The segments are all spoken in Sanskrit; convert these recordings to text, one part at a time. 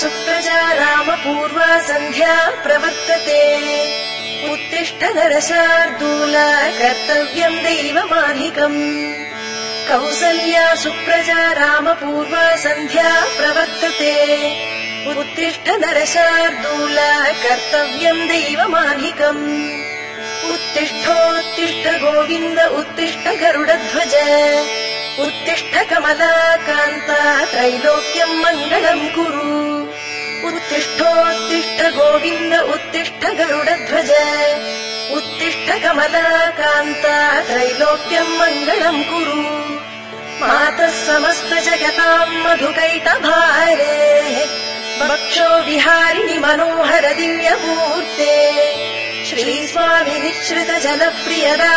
सुप्रजा रामपूर्वा सन्ध्या प्रवर्तते। उत्तिष्ठ नरशार्दूल कर्तव्यम् दैवमाधिकम्। कौसल्या सुप्रजा रामपूर्वा सन्ध्या प्रवर्तते। उत्तिष्ठ नरशार्दूल कर्तव्यम् दैवमाधिकम्। उत्तिष्ठोत्तिष्ठ गोविन्द उत्तिष्ठ गरुडध्वज। उत्तिष्ठ कमलाकान्ता त्रैलोक्यम् मङ्गलम् कुरु उत्तिष्ठोत्तिष्ठ गोविन्द उत्तिष्ठ गरुडध्वज। उत्तिष्ठ कमलाकान्ता त्रैलोक्यम् मङ्गलम् कुरु। मातः समस्त जगताम् मधुकैटभारे। वक्षो विहारिणि मनोहर दिव्यमूर्ते। श्रीस्वामि निःश्रित जनप्रियदानशीले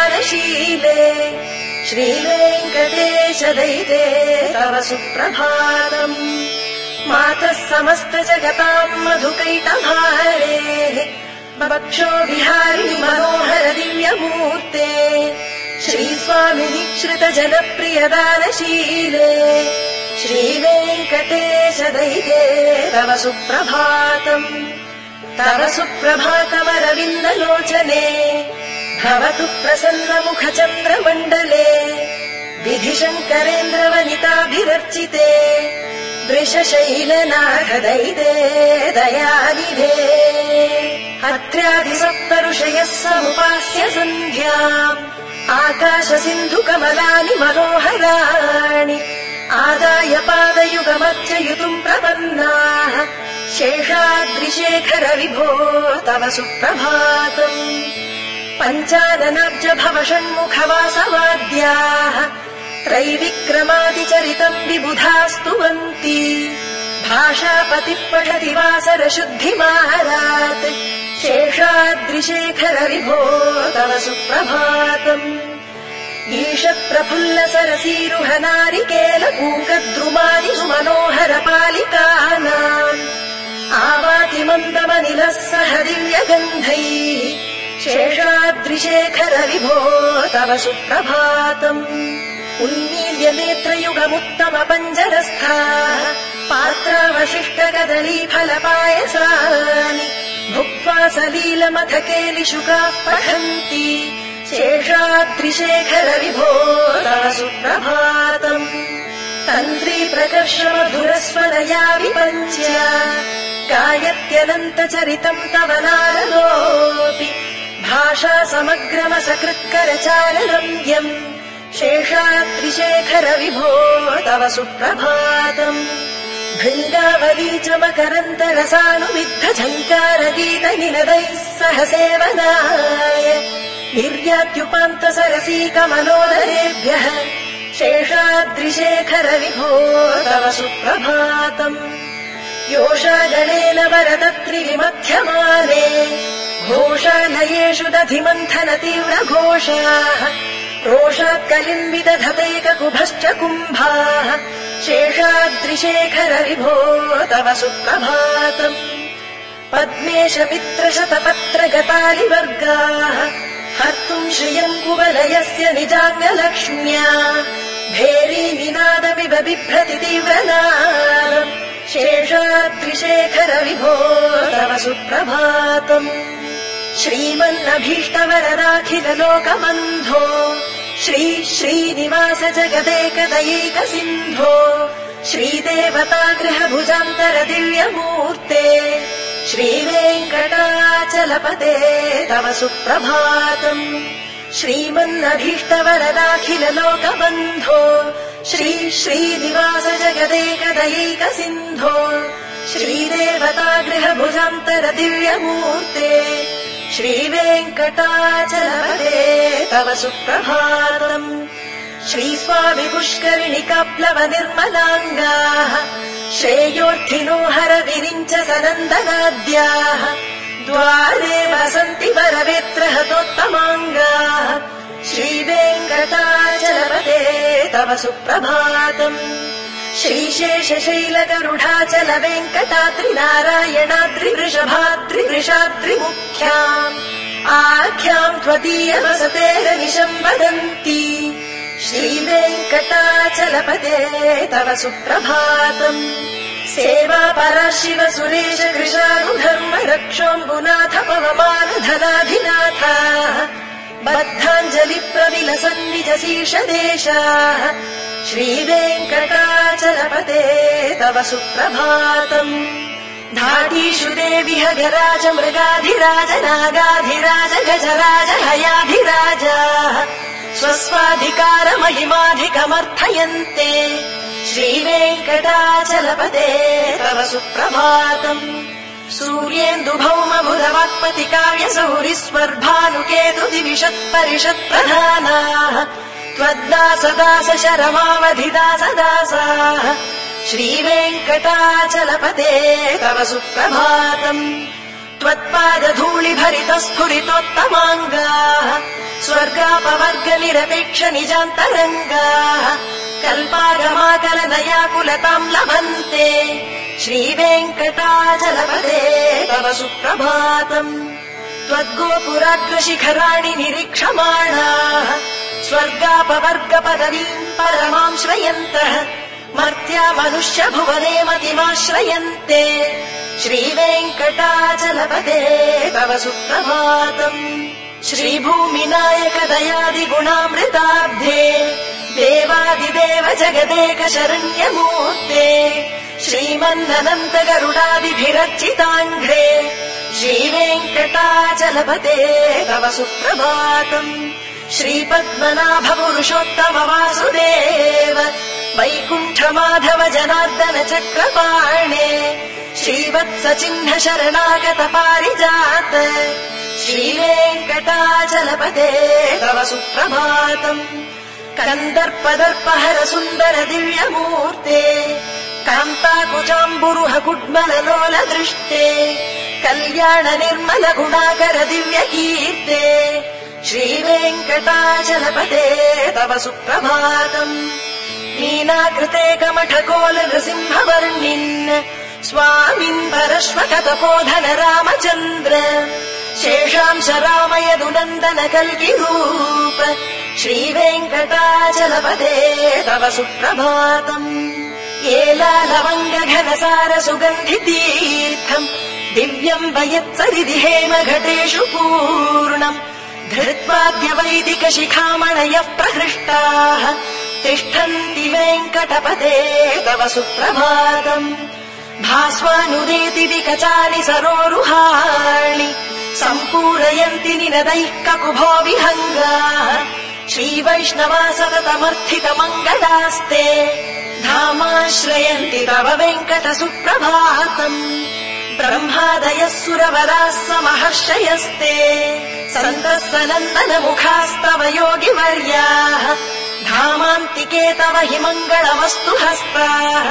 श्रीवेङ्कटेश दैते तव सुप्रभातम् मातः समस्त जगताम् मधुकैटभारे वक्षो विहारिणि मनोहर दिव्यमूर्ते। निःश्रित जनप्रियदानशीले श्रीवेङ्कटेश दैते तव सुप्रभातम्। तव सुप्रभातमरविन्दलोचने। भवतु प्रसन्न मुख दैते दयानिधे। अत्र्यादिसप्तऋषयः समुपास्य सन्ध्याम् आकाश सिन्धु कमलानि मनोहराणि आदाय पादयुगमर्चयुतुम् प्रपन्नाः शेषाद्रिशेखर विभो तव सुप्रभातम्। पञ्चाननाब्ज भव षण्मुखवासवाद्याः त्रैविक्रमादिचरितम् विबुधास्तुवन्ति भाषापतिः पठति वासर शुद्धिमारात् शेषाद्रिशेखर विभो तव सुप्रभातम्। ईषत् प्रफुल्ल सरसीरुह नारिकेल पूकद्रुमादि सुमनोहर पालिकानाम् आवाति मन्दमनिलः सह दिव्यगन्धैः। शेषाद्रिशेखर विभो तव सुप्रभातम् उन्मील्य नेत्रयुगमुत्तम पञ्जरस्थाः पात्रावशिष्ट कदली फलपायसानि भुक्त्वा सलीलमथ केलिशुकाः पठन्ति। शेषाद्रिशेखर विभो सुप्रभातम् तन्त्री प्रकर्ष मधुरस्वरया विपञ्च्या गायत्यनन्त चरितम् तव नारदोऽपि। भाषा समग्रमसकृत्कर चाररम्यम् शेषाद्रिशेखर विभो तव सुप्रभातम् भृङ्गावली च मकरन्तरसानुविद्ध झङ्कार गीत निनदैः सह सेवनाय निर्यात्युपान्त सरसी कमलोदरेभ्यः शेषाद्रिशेखर विभो तव सुप्रभातम् योषा गणेन वरदत्रिविमध्यमाने घोषालयेषु दधिमन्थन तीव्र रोषात् कुम्भाः शेषाद्रिशेखर विभो तव सुप्रभातम् पद्मेश मित्रशतपत्र गतालिवर्गाः हर्तुम् श्रियम् कुवलयस्य निजाङ्गलक्ष्म्या भेरी निनादमिव बिभ्रति तीव्रनादम् शेषाद्रिशेखर विभो तव सुप्रभातम् श्रीमन्नभीष्टवरदाखिल लोकबन्धो श्री श्रीनिवास जगदेकदयैक सिन्धो श्रीदेवतागृह भुजान्तर दिव्यमूर्ते श्रीवेङ्कटाचलपते तव सुप्रभातम्। श्रीमन्नभीष्टवरदाखिल लोकबन्धो श्री श्रीनिवास जगदेकदयैक सिन्धो श्रीदेवतागृह भुजान्तर दिव्यमूर्ते श्रीवेङ्कटाचलपते तव सुप्रभातम्। श्रीस्वामि पुष्करिणि काप्लव निर्मलाङ्गाः श्रेयोर्थिनो हर विरिञ्च सनन्दनाद्याः। द्वारे वसन्ति वरवेत्र हतोत्तमाङ्गाः श्रीवेङ्कटाचलपते तव सुप्रभातम् श्रीशेषशैलगरुडाचल वेङ्कटाद्रिनारायणाद्रिवृषभाद्रिवृषाद्रिमुख्याम् आख्याम् त्वदीय वसतेरनिशम् वदन्ति श्रीवेङ्कटाचलपते तव सुप्रभातम्। सेवा परा शिव सुरेश कृशानु धर्म रक्षोऽम्बुनाथ पवमान धनाधिनाथाः बद्धाञ्जलि देशाः श्रीवेङ्कटाचलपते तव सुप्रभातम्। धाटीषु देवि हगराज मृगाधिराज नागाधिराज गजराज हयाधिराजाः स्वस्वाधिकार महिमाधिकमर्थयन्ते। श्रीवेङ्कटाचलपदे तव सुप्रभातम् सूर्येन्दु भौम बुधवत्पति काव्य सौरि स्वर्भानुकेतु दिविशत् परिषत् प्रधानाः त्वद्दास दास शरमावधि दास दासाः श्रीवेङ्कटाचलपते तव सुप्रभातम्। त्वत्पाद धूलि भरित स्फुरितोत्तमाङ्गाः स्वर्गापवर्ग निरपेक्ष निजान्तरङ्गाः। कल्पागमाकलनया कुलताम् लभन्ते श्रीवेङ्कटाचलपदे तव सुप्रभातम्। त्वद्गोपुराग्रशिखराणि निरीक्षमाणाः। स्वर्गापवर्ग पदवीम् परमाम् श्रयन्तः मर्त्या मनुष्य भुवने मतिमाश्रयन्ते। श्रीवेङ्कटाचलपदे तव सुप्रभातम्। श्रीभूमिनायक दयादि गुणामृताब्धे देवादिदेव जगदेक गरुडादिभिरर्चिताङ्घ्रे श्रीवेङ्कटाचलपते तव सुप्रभातम् श्रीपद्मनाभ पुरुषोत्तम वासुदेव वैकुण्ठ जनार्दन चक्रपाणे श्रीवत्स चिह्न शरणागत पारिजात श्रीवेङ्कटाचलपते तव सुप्रभातम् कन्दर्पदर्पहर सुन्दर दिव्यमूर्ते लोल दृष्टे कल्याण निर्मल गुणाकर दिव्य कीर्ते श्रीवेङ्कटाचलपते तव सुप्रभातम् मीनाकृते कमठकोल नृसिंहवर्णिन् स्वामिन् परश्वकतपोधन रामचन्द्र शेषांश रामयदुनन्दन कल्किरूप श्रीवेङ्कटाचलपते तव सुप्रभातम् एलालवङ्ग घनसार सुगन्धि तीर्थम् दिव्यम् वयत्सरिदि हेम घटेषु पूर्णम् धृत्वाद्य वैदिक शिखामणयः प्रहृष्टाः तिष्ठन्ति वेङ्कटपते तव सुप्रभातम् भास्वानुदेति विकचानि सरोरुहाणि सम्पूरयन्ति निनदैः ककुभो विहङ्गाः श्रीवैष्णवा सततमर्थित मङ्गलास्ते धामाश्रयन्ति तव वेङ्कट सुप्रभातम् ब्रह्मादयः सुरवराः समहर्षयस्ते सन्तः सनन्दन मुखास्तव योगिवर्याः। धामान्तिके तव हि मङ्गलमस्तु हस्ताः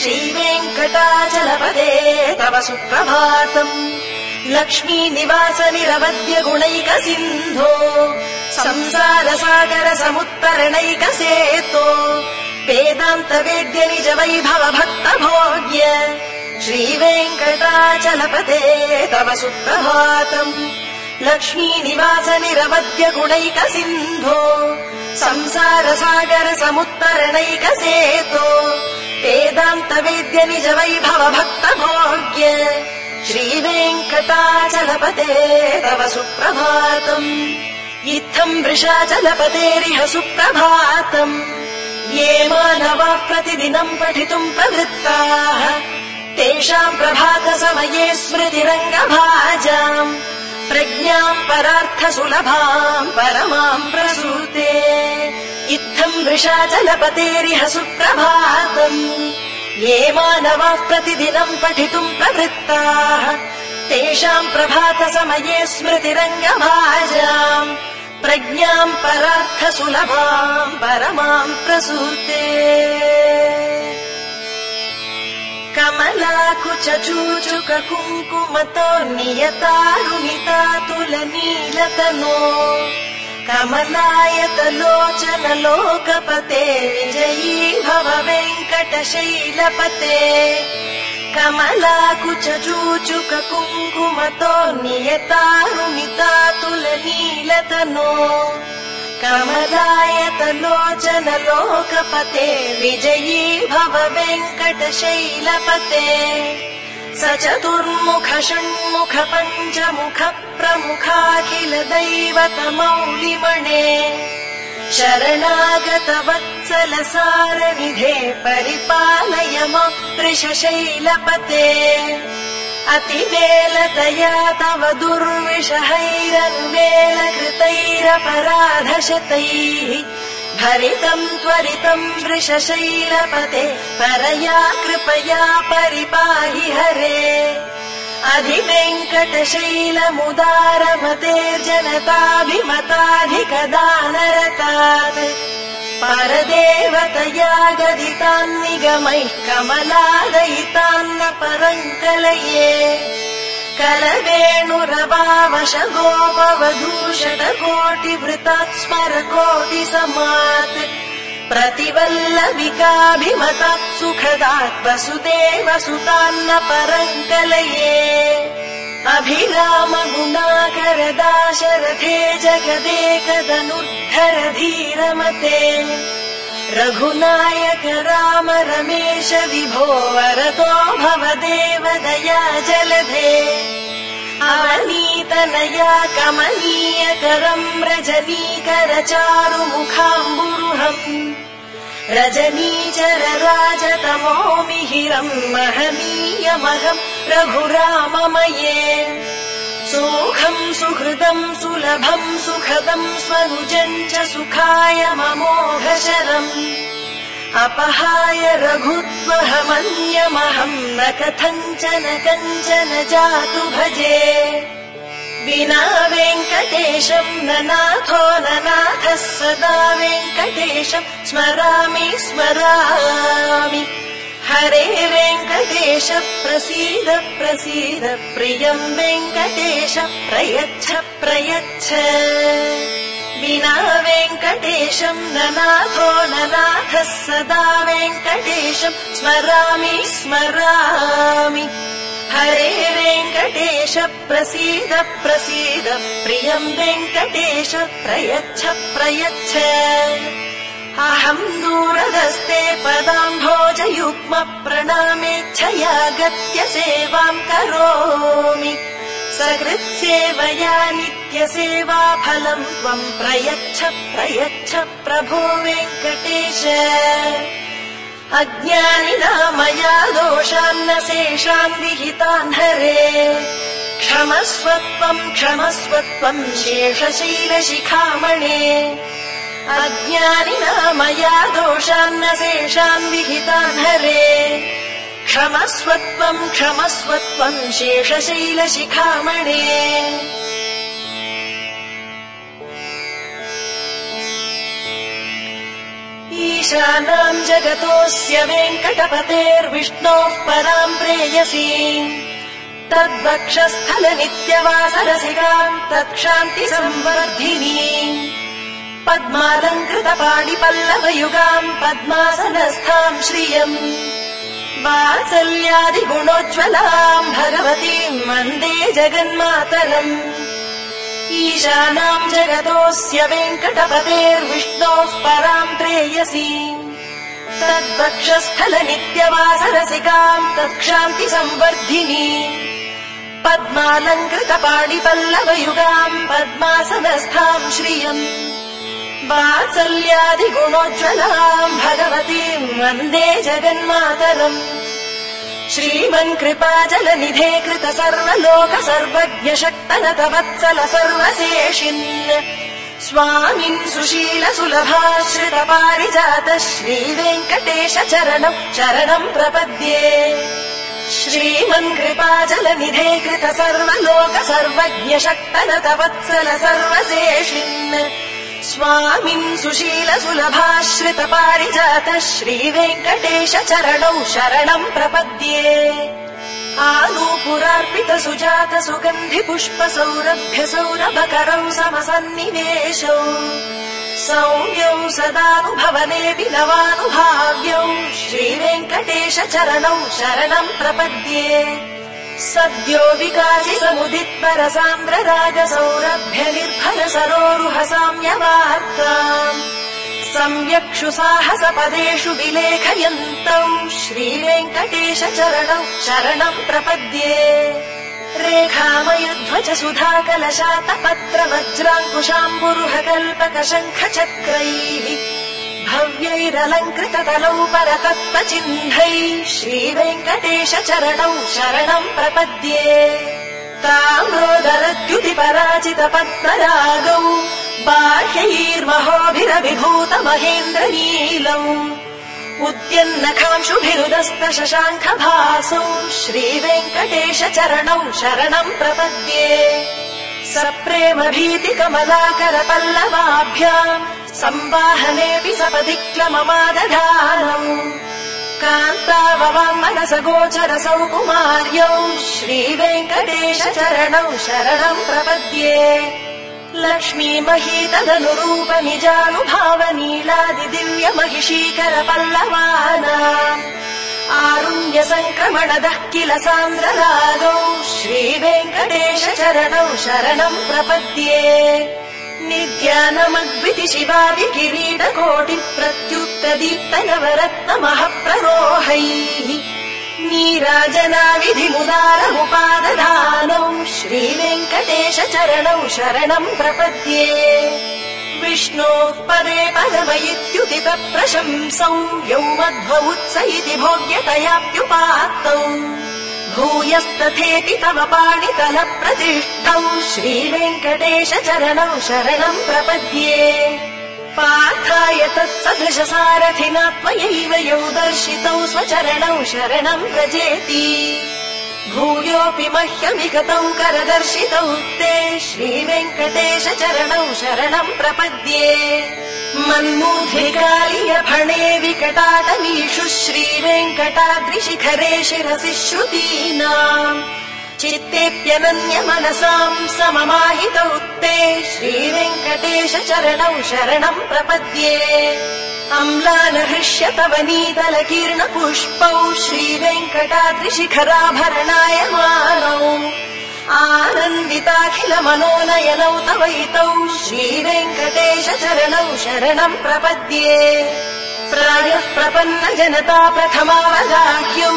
श्रीवेङ्कटाचलपदे तव सुप्रभातम्। लक्ष्मी निवास निरवद्य गुणैक सिन्धो संसार सागर समुत्तरणैक सेतो वेदान्त वेद्य निज वैभव भक्त भोग्य श्रीवेङ्कटाचलपते तव सुप्रभातम् लक्ष्मी निवास निरवद्य गुणैक सिन्धो संसार सागर समुत्तरणैक सेतो वेदान्त वेद्य निज श्रीवेङ्कटाचलपते तव सुप्रभातम् इत्थम् वृषाचलपतेरिह सुप्रभातम् ये मानवाः प्रतिदिनम् पठितुम् प्रवृत्ताः। तेषाम् प्रभात समये स्मृतिरङ्गभाजाम्। प्रज्ञाम् परार्थ सुलभाम् परमाम् प्रसूते इत्थम् वृषाचलपतेरिह सुप्रभातम्। ये मानवाः प्रतिदिनम् पठितुम् प्रवृत्ताः। तेषाम् प्रभात समये स्मृतिरङ्गभाजाम् प्रज्ञाम् परार्थ सुलभाम् परमाम् प्रसूते। कमलाकुच चूचुक कुङ्कुमतो नियतारुणिता तुलनीलतनो कमलायत लोचन लोकपते विजयी भव वेङ्कटशैलपते कमलाकुच चूचुक कुङ्कुमतो लोकपते विजयी भव वेङ्कटशैलपते स चतुर्मुख षण्मुख पञ्चमुख प्रमुखाखिल दैवतमौलिमणे शरणागत वत्सल सारनिधे परिपालय वृषशैलपते अतिवेलतया तव दुर्विषहैरनुवेल कृतैरपराधशतैः भरितम् त्वरितम् वृषशैलपते परया कृपया परिपाहि हरे अधिवेङ्कटशैलमुदारमतेर्जनताभिमताधिकदानरतात् परदेवतया गदितान्निगमैः कमलादयितान्न परङ्कलये कलवेणुरवावश गोपवधूषट कोटिवृतात् प्रतिवल्लविकाभिमतात् सुखदात् वसुदेव सुतान्न परङ्कलये अभिराम गुणाकर दाशरथे जगदेकदनुद्धर धीरमते रघुनायक राम रमेश विभो वरदो भव देव दया जलधे अवनीतनया कमनीयकरम् रजनीकर चारुमुखाम्बुरुहम् रजनीचर राजतमो मिहिरम् महनीयमहम् रघुराममये सुमुखम् सुहृदम् सुलभम् सुखदम् स्वनुजम् च सुखाय ममोघशरम् अपहाय रघुत्वहमन्यमहम् न कथञ्चन कञ्चन जातु भजे। विना वेङ्कटेशम् न नाथो न नाथः सदा वेङ्कटेशम् स्मरामि स्मरामि। हरे वेङ्कटेश प्रसीद प्रसीद प्रियम् वेङ्कटेश प्रयच्छ प्रयच्छ विना वेङ्कटेशम् न नाथो न नाथः सदा वेङ्कटेशम् स्मरामि स्मरामि। हरे वेङ्कटेश प्रसीद प्रसीद प्रियम् वेङ्कटेश प्रयच्छ प्रयच्छ। अहम् दूरदस्ते पदाम्भोजयुग्म प्रणामेच्छया गत्य सेवाम् करोमि सकृत्सेवया नित्यसेवा फलम् त्वम् प्रयच्छ प्रयच्छ प्रभो वेङ्कटेश। अज्ञानिना मया दोषान्न शेषान् विहितान् हरे। क्षमस्वत्वम् क्षमस्वत्वम् शेषशैलशिखामणे। अज्ञानिना मया दोषान्न शेषान् विहितान् हरे क्षमस्वत्वम् क्षमस्वत्वम् शेषशैलशिखामणे। ईशानाम् जगतोऽस्य वेङ्कटपतेर्विष्णोः पराम् प्रेयसी। तद्वक्षस्थल नित्यवासरसिकाम् तत्क्षान्ति संवर्धिनी पद्मालङ्कृत पाणिपल्लवयुगाम् पद्मासनस्थाम् श्रियम् वात्सल्यादिगुणोज्ज्वलाम् भगवतीम् वन्दे जगन्मातरम्। ईशानाम् जगतोऽस्य वेङ्कटपतेर्विष्णोः पराम् प्रेयसी तद्वक्षस्थल नित्यवासरसिकाम् तत्क्षान्ति संवर्धिनी पद्मालङ्कृत पाणिपल्लवयुगाम् पद्मासनस्थाम् श्रियम् वात्सल्यादिगुणोज्ज्वलाम् भगवतीम् वन्दे जगन्मातरम्। श्रीमन् कृपाजलनिधे कृत सर्वलोक सर्वज्ञ शक्तनत वत्सल सर्वशेषिन् स्वामिन् सुशील सुलभाश्रित पारिजात श्रीवेङ्कटेश चरणम् शरणम् प्रपद्ये। श्रीमन् कृपाजलनिधे कृत सर्वलोक सर्वज्ञ शक्तनत वत्सल सर्वशेषिन् स्वामिन् सुशील सुलभाश्रित पारिजात श्रीवेङ्कटेश चरणौ शरणम् प्रपद्ये। आनूपुरार्पित सुजात सुगन्धि पुष्प सौरभ्य सौरभकरौ समसन्निवेशौ। सौम्यौ सदानुभवनेऽपि नवानुभाव्यौ। श्रीवेङ्कटेश चरणौ शरणम् प्रपद्ये सद्यो विकासि समुदित्पर सान्द्र राज सौरभ्य निर्भर सरोरुह साम्यवार्ताम् सम्यक्षु साहस पदेषु विलेखयन्तौ श्रीवेङ्कटेश चरणौ शरणम् प्रपद्ये। रेखामयध्वज सुधा कलशात पत्र वज्राङ्कुशाम्बुरुह कल्पक शङ्ख चक्रैः भव्यैरलङ्कृत तलौ परतत्त्वचिह्नैः श्रीवेङ्कटेश चरणौ शरणम् प्रपद्ये ताम्रोदरद्युति पराजित पद्मरागौ बाह्यैर्महोभिरभिभूत महेन्द्र नीलौ उद्यन्नखांशुभिरुदस्त शशाङ्ख भासौ श्रीवेङ्कटेश चरणौ शरणम् प्रपद्ये सप्रेम भीति कमलाकर पल्लवाभ्याम् संवाहनेऽपि सपदि क्लममादधानौ कान्ताववाम् मनस गोचर सौकुमार्यौ श्रीवेङ्कटेश चरणौ शरणम् प्रपद्ये लक्ष्मी महीतदनुरूप निजानुभाव नीलादि दिव्य महिषीकर पल्लवानाम् आरुण्य सङ्क्रमणदः किल सान्द्र रागौ श्रीवेङ्कटेश चरणौ शरणम् प्रपद्ये निध्यानमद्विति शिवादि किरीट कोटि प्रत्युत्त दीप्त नवरत्नमः प्ररोहैः नीराजनाविधिमुदारमुपादधानौ श्रीवेङ्कटेश चरणौ शरणम् प्रपद्ये। विष्णोः पदे पदम इत्युदित प्रशंसौ इति भोग्यतयाप्युपात्तौ भूयस्तथेति तव पाणितल प्रतिष्ठौ श्रीवेङ्कटेश चरणौ शरणम् प्रपद्ये। पार्थाय तत्सदृश सारथिना त्वयैव यौ दर्शितौ स्वचरणौ शरणम् व्रजेति भूयोऽपि मह्यमिगतौ करदर्शितौ ते श्रीवेङ्कटेश चरणौ शरणम् प्रपद्ये। मन्मूधिकालिय फणे विकटाटवीषु श्रीवेङ्कटाद्रिशिखरे शिरसि श्रुतीनाम् चित्तेऽप्यनन्य मनसाम् सममाहितौ ते श्रीवेङ्कटेश चरणौ शरणम् प्रपद्ये अम्लान हृष्य तव नीतल कीर्ण पुष्पौ श्रीवेङ्कटाद्रिशिखराभरणाय मानौ आनन्दिताखिल मनोनयनौ तवैतौ श्रीवेङ्कटेश चरणौ शरणम् प्रपद्ये। प्रायः प्रपन्न जनता प्रथमावगाह्यौ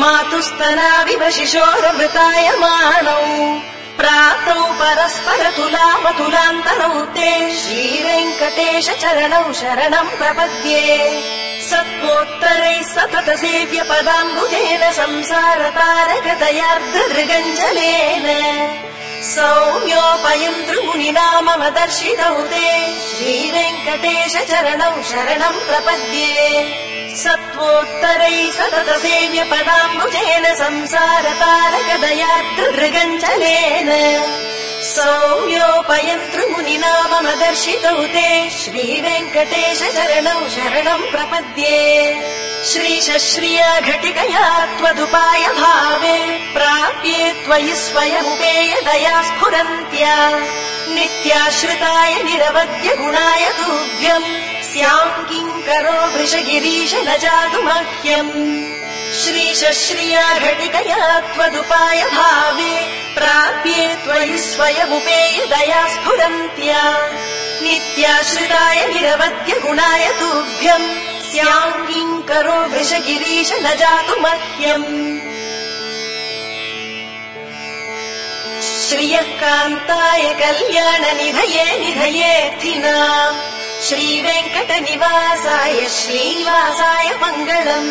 मातुस्तनाविव शिशोरमृताय मानौ प्रातौ परस्पर तुलामतुलान्तरौ ते श्रीवेङ्कटेश चरणौ शरणम् प्रपद्ये सत्त्वोत्तरैः सतत सेव्य पदाम्बुजेन संसार तारकतयार्धदृगञ्जलेन सौम्योपयन्तृमुनिना मम दर्शितौ ते श्रीवेङ्कटेश चरणौ शरणम् प्रपद्ये सत्त्वोत्तरैः सतत सेव्य पदाम्बुजेन संसार तारकदयार्धदृगञ्जलेन सौम्योपयन्तृमुनिना मम दर्शितौ ते श्रीवेङ्कटेश चरणौ शरणम् प्रपद्ये। श्रीश श्रिया घटिकया त्वदुपाय भावे प्राप्ये त्वयि स्वयमुपेय दया स्फुरन्त्या। नित्याश्रिताय निरवद्य गुणाय तुभ्यम् स्याम् किङ्करो वृषगिरीश न जातु मह्यम् श्रीश श्रिया घटिकया त्वदुपाय भावे प्राप्ये त्वयि स्वयमुपेय दया स्फुरन्त्या। नित्याश्रिताय निरवद्य गुणाय तुभ्यम्। स्याम् किङ्करो वृषगिरीश न जातु मह्यम् श्रियः कान्ताय कल्याण निधये निधयेऽर्थिना श्रीवेङ्कटनिवासाय श्रीनिवासाय मङ्गलम्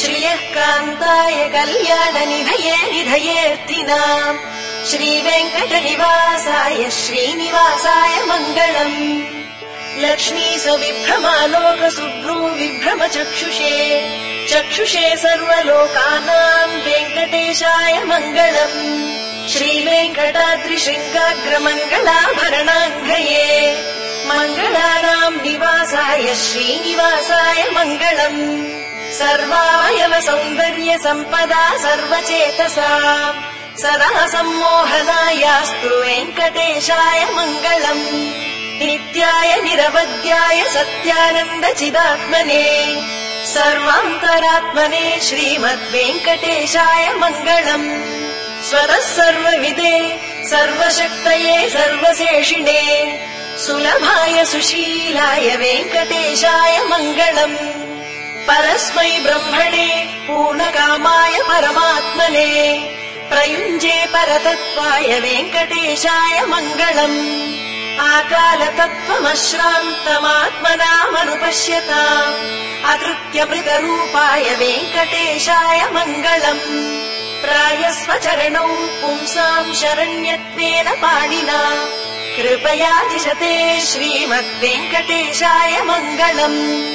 श्रियः कान्ताय कल्याण निधये निधयेऽर्थिना श्रीवेङ्कटनिवासाय श्रीनिवासाय मङ्गलम् लक्ष्मी सविभ्रमालोक सुभ्रू विभ्रम चक्षुषे चक्षुषे सर्वलोकानाम् वेङ्कटेशाय मङ्गलम् श्रीवेङ्कटाद्रिशृङ्गाग्रमङ्गलाभरणाङ्गये मङ्गलानाम् निवासाय श्रीनिवासाय मङ्गलम्। सर्वावयव सौन्दर्य सम्पदा सर्वचेतसा। सदा सम्मोहनायास्तु वेङ्कटेशाय मङ्गलम्। नित्याय निरवद्याय सत्यानन्द चिदात्मने। सर्वान्तरात्मने श्रीमद्वेङ्कटेशाय मङ्गलम्। स्वतः सर्वविदे सर्वशक्तये सर्वशेषिणे सुलभाय सुशीलाय वेङ्कटेशाय मङ्गलम्। परस्मै ब्रह्मणे पूर्णकामाय परमात्मने। प्रयुञ्जे परतत्त्वाय वेङ्कटेशाय मङ्गलम्। आकालतत्त्वमश्रान्तमात्मनामनुपश्यता अकृत्यमृतरूपाय वेङ्कटेशाय मङ्गलम्। प्रायस्वचरणौ पुंसाम् शरण्यत्वेन पाणिना कृपया दिशते श्रीमद्वेङ्कटेशाय मङ्गलम्।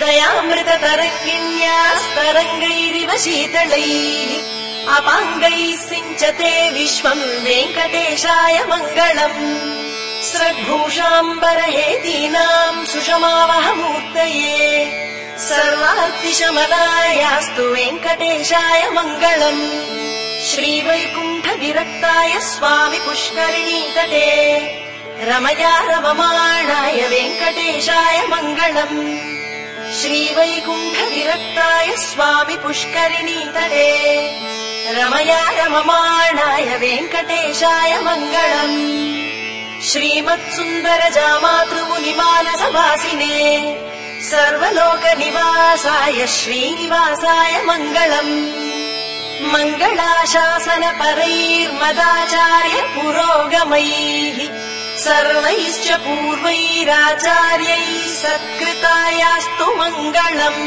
दयामृततरङ्गिण्यास्तरङ्गैरिव शीतलैः अपाङ्गैः सिञ्चते विश्वम् वेङ्कटेशाय मङ्गलम्। स्रग्भूषाम्बरहेतीनाम् सुषमावहमूर्तये। सर्वातिशमनायास्तु वेङ्कटेशाय मङ्गलम् श्रीवैकुण्ठविरक्ताय स्वामि पुष्करिणीतटे। रमया रममाणाय वेङ्कटेशाय मङ्गलम्। श्रीवैकुण्ठविरक्ताय स्वामि पुष्करिणीतटे। रमया रममाणाय वेङ्कटेशाय मङ्गलम्। श्रीमत्सुन्दरजामातृमुनिमानसवासिने सर्वलोकनिवासाय श्रीनिवासाय मङ्गलम् मङ्गलाशासनपरैर्मदाचार्य पुरोगमैः सर्वैश्च पूर्वैराचार्यैः सत्कृतायास्तु मङ्गलम्